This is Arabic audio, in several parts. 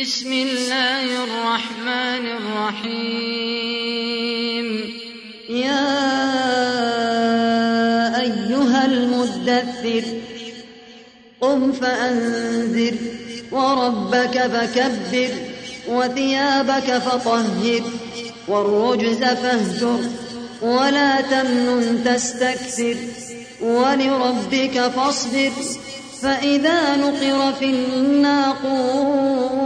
بسم الله الرحمن الرحيم. يا أيها المدثر قم فأنذر وربك فكبر وثيابك فطهر والرجز فاهجر ولا تمنن تستكثر ولربك فاصبر فإذا نقر في الناقور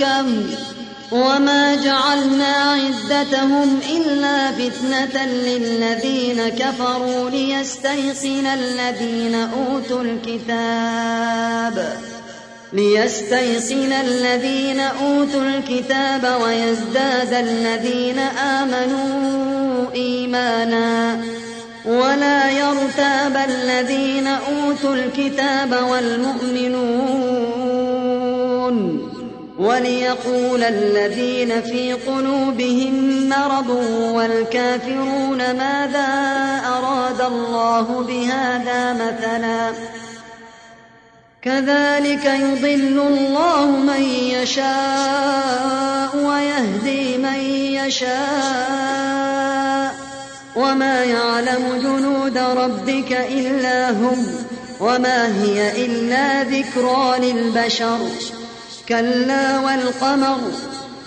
ملائكة وما جعلنا عدتهم إلا فتنة للذين كفروا ليستيقن الذين أوتوا الكتاب ليستيقن الذين أوتوا الكتاب ويزداد الذين آمنوا إيمانا ولا يرتاب الذين أوتوا الكتاب والمؤمنون وليقول الذين في قلوبهم مرض والكافرون ماذا أراد الله بهذا مثلاً كذلك يضل الله من يشاء ويهدي من يشاء وما يعلم جنود ربك إلا هم وما هي إلا ذكرى للبشر كلا والقمر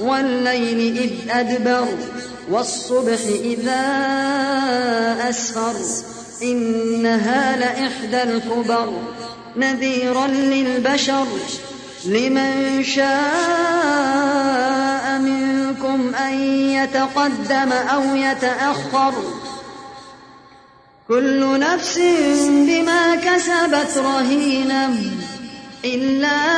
والليل إذ أدبر والصبح إذا أسفر إنها لإحدى الكبر نذيرا للبشر لمن شاء منكم أن يتقدم أو يتأخر كل نفس بما كسبت رهينة إلا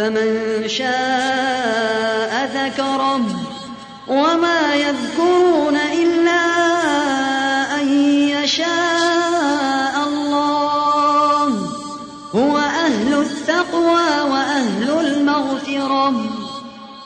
فمن شاء ذكره وما يذكرون إلا